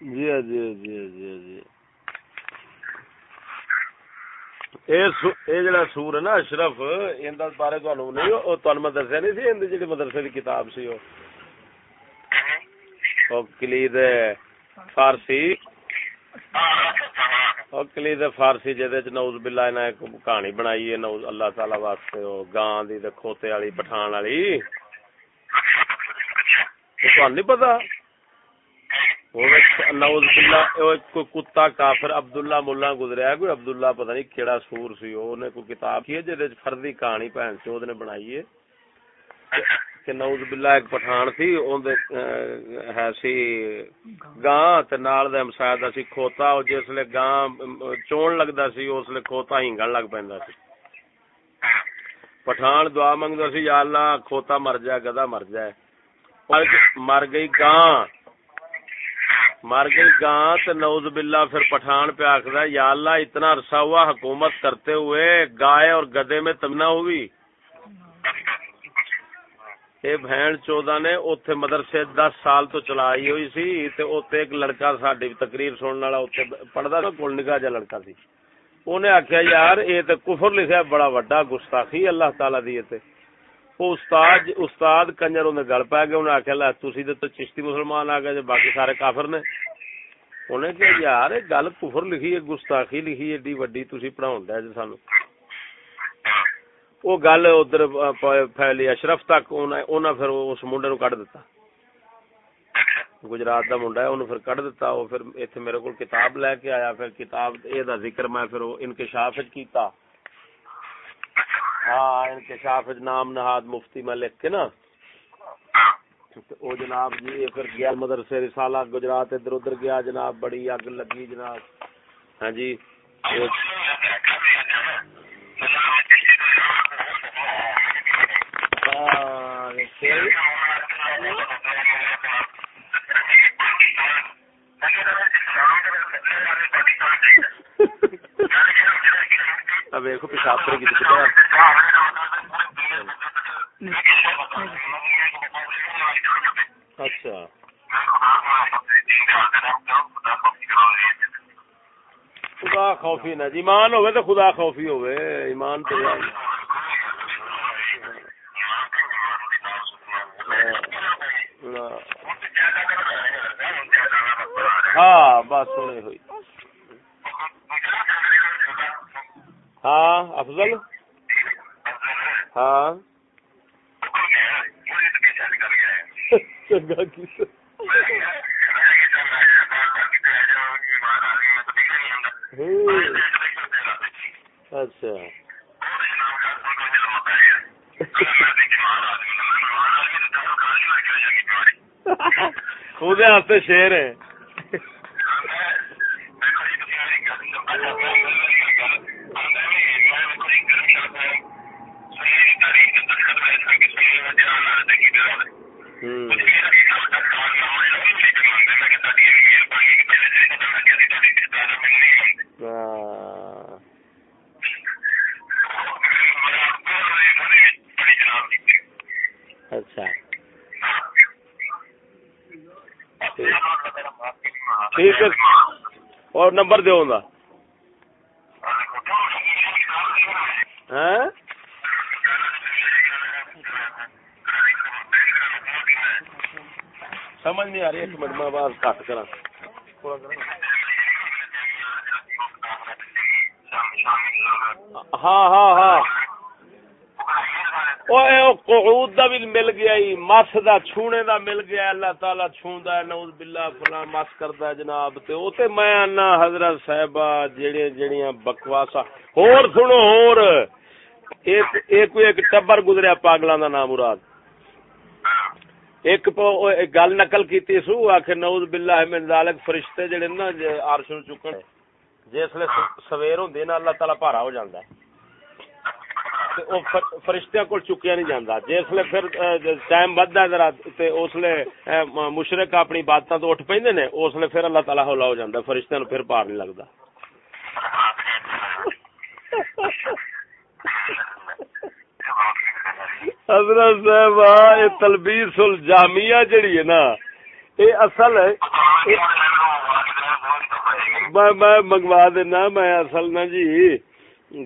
جی ہاں جی ہاں جی ہاں جی جی۔ یہ جڑا سور ہے نا اشرف بارے نہیں میں دسیا نہیں سی مدرسے کی کتاب سی کلید فارسی۔ کلید فارسی جہد نوز بلا ایک کہانی بنائی ہے نوز اللہ تعالی واسطے گان دی تے کھوتے والی، پٹھان والی۔ نہیں پتا۔ نوز باللہ کوئی کتا کافر عبداللہ ملا گزریا کوئی عبداللہ پتہ نہیں کیڑا سور سی اونے کوئی کتاب کی جے وچ فردی کہانی بہن چود نے بنائی ہے۔ کہ نوز باللہ ایک پٹھان سی، اون دے ہے سی گاں تے نال دے ہمسایہ دا سی کھوتا او جس لے گاں چون لگدا سی، اس لے کھوتا ہنگن لگ پیندا سی۔ پٹھان دعا منگدا سی، یا اللہ کھوتا مر جائے گدا مر جائے۔ مر گئی گاں، مر گئی گاں تو نوز باللہ پھر پٹھان پہ آخر یا اللہ اتنا عرصہ ہوا حکومت کرتے ہوئے گائے اور گدے میں تمنا ہوئی۔ یہ بہن چودہ نے اوتھے مدرسے دس سال تو چلائی ہوئی سی، تے اوتھے ایک لڑکا ساڈی تقریر سننے والا اوتھے پڑھدا تھا کول نگاہ جا لڑکا سی۔ اونے آکھیا، یار اے تے کفر لکھیا، بڑا وڈا گستاخی اللہ تعالی دی تے۔ وہ استاد استاد کنجر انہیں گل پی گیا انہیں آخیا لا تھی تو چشتی مسلمان آ گئے باقی سارے کافر نے۔ انہیں کہ یار، یہ گل کفر لکھی ہے، گستاخی لکھی ایڈی وڈی تھی پڑھاؤ دیا جی سانو۔ وہ گل ادھر پھیلی اشرف تک پھر اس منڈے نو کڈ دتا۔ گجرات دا منڈا ہے، انہوں پھر کڈ دتا، وہ پھر ایتھے میرے کول کتاب لے کے آیا، پھر کتاب اے دا ذکر میں پھر انکشاف کیتا۔ ہاں انکشاف نام نہاد مفتی میں لکھ کے نا۔ او جناب جی پھر گیا مدرسے رسالہ گجرات ادھر ادھر گیا، جناب بڑی اگ لگی جناب۔ ہاں جی ہاں ویکو پیشاب کرے گی اچھا۔ خدا خوفی نہ جی ایمان ہوئے تو خدا خوفی ہوئے، ایمان تو ہاں بس سنی ہوئی ہاں افضل؟ ہاں۔ چنگا کی اچھا۔ خود ہاتھ شیر ہے۔ اچھا ٹھیک ہے اور نمبر دو ہاں سمجھ نہیں آ رہی ایک منٹ میں آواز کٹ کرا۔ ہاں ہاں ہاں۔ قعود دا بھی مل گیا مس دا، چھونے دا مل گیا، اللہ تعالی چھوندا ہے، نعوذ باللہ، فلاں مس کردا ہے جناب تے۔ او تے میں انا حضرت صاحبہ، جڑے، جڑیاں بکواسا ہور سنو، ہور۔ ایک ایک ایک ٹبر گزریا پاگلاں دا نام مراد۔ ایک گل نقل کیتی سو آخر نعوذ باللہ من ذالک، فرشتے جڑے نا عرش نو چکن۔ جسلے سویر ہوندی نا، اللہ تعالی بھارا ہو جاندا ہے۔ فرشتیاں کو چکیا نہیں جانا جسے پھر ٹائم بدھا ذرا اس لیے مشرق اپنی بات تو اٹھ پہ نے، اس لیے پھر اللہ تعالی ہولا ہو جاتا فرشتیاں پھر پار نہیں لگتا حضرت صاحب یہ تلبیس الجامعہ جڑی ہے نا یہ اصل ہے میں میں منگوا دینا میں اصل نا جی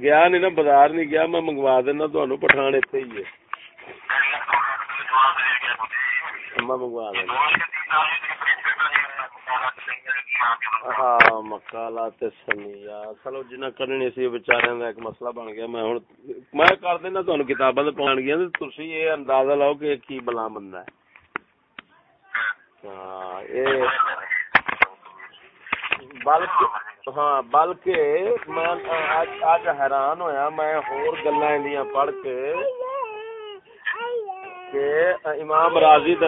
گیا نہیں نا بازار نہیں گیا میں منگوا دینا تمہیں پٹھان اتنے ہی ہے۔ میں منگوا دینا۔ ہاں مکالا تے سنیا اصل جنہ کرنی سی بیچاریاں دا ایک مسئلہ بن گیا میں ہن میں کر دینا تانوں کتاباں تے گیا تے تسی اندازہ لاؤ کہ کی بلا بندہ ہے ہاں اے بلکہ ہاں بلکہ میں حیران ہویا میں ہور گلاں پڑھ کے کہ امام راضی دے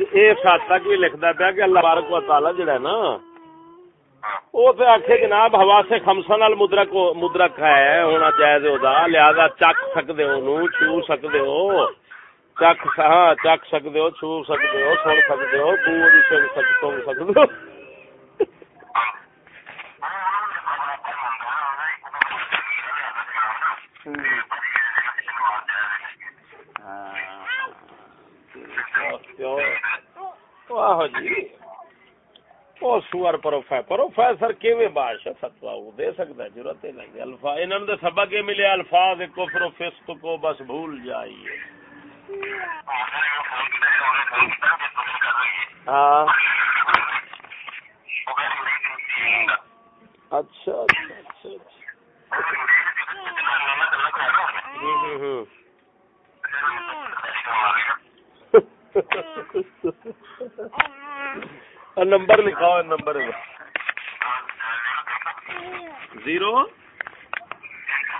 اے حد تک بھی لکھدا پیا کہ اللہ تبارک و تعالی جڑا ہے نا وہ تو آخ جناب ہوا سے خمسا نال مدرک مدرک ہے ہونا جائز ہوتا لہذا چک سکتے ہو چھو سکتے ہو چک ہاں چک سکتے ہو چھو سکتے ہو سن سکتے ہو بو سن سکتے ہو آہو جی وہ سور پروفیسر پروفیسر کیویں بادشاہ فتوا وہ دے سکتا ہے؟ ضرورت ہی نہیں۔ الفاظ انہوں نے سبق یہ ملے؟ الفاظ کفر و فسق کو بس بھول جائیے۔ ہاں۔ اچھا اچھا اچھا۔ نمبر لکھاؤ نمبر زیرو۔